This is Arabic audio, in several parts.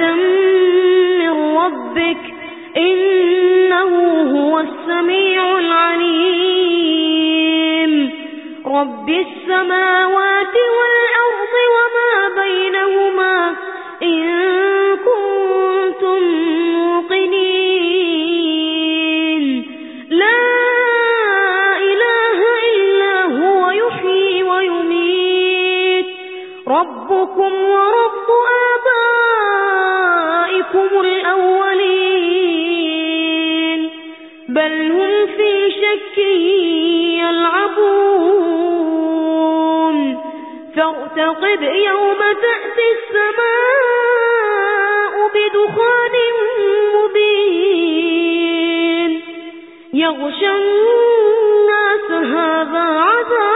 من ربك إنه هو السميع العليم. رب السماوات والأرض وما بينهما فارتقب يوم تأتي السماء بدخان مبين. يغشى الناس هذا عذاب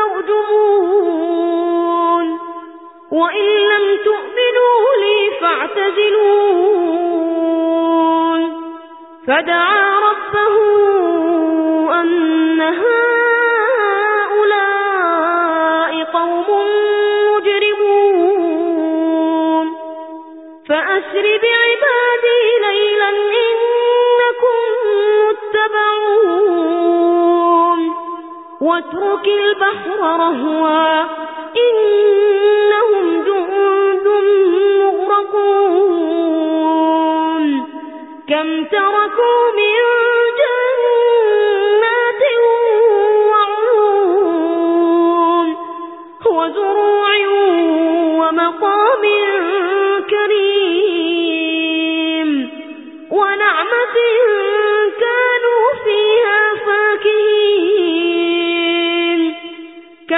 ترجمون وإن لم تؤمنوا لي فاعتزلون. فدعا ربه أن هؤلاء قوم مجرمون. فأسر بعبادي ليلا إنكم واترك البحر رهوا. إنهم جند مغرقون. كم تركوا من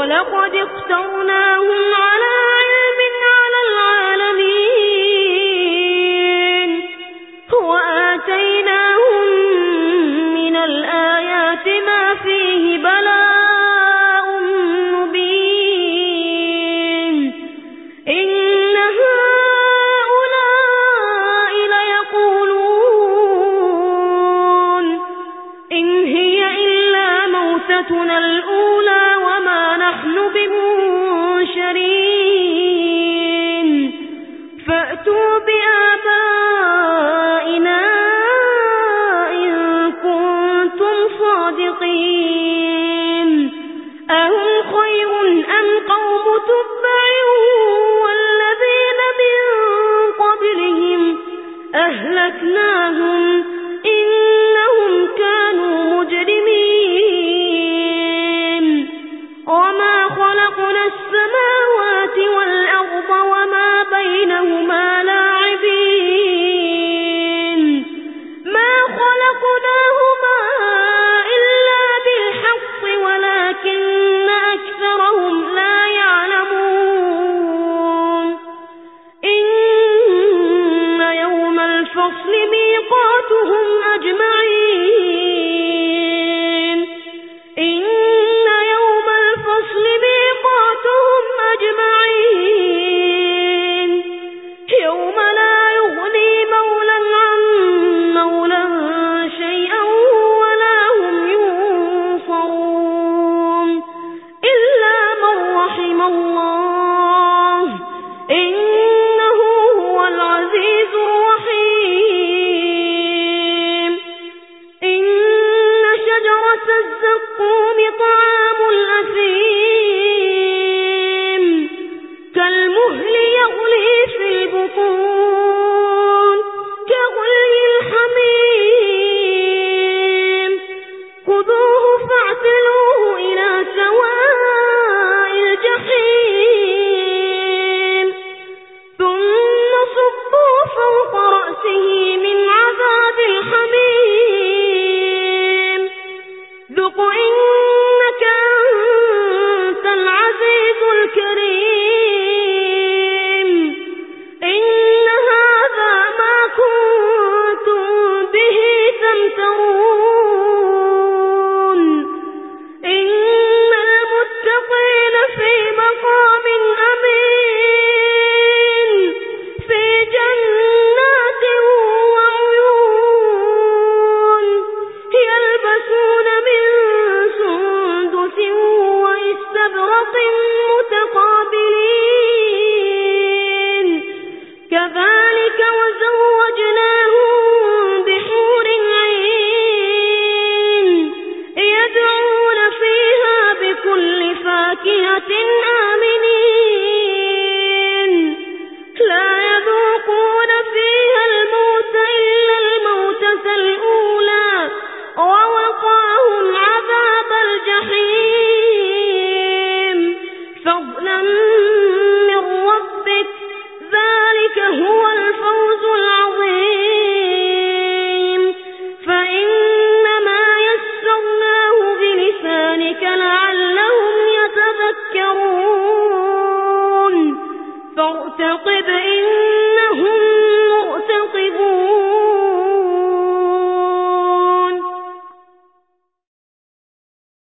ولقد اخترناهم على أهلكناهم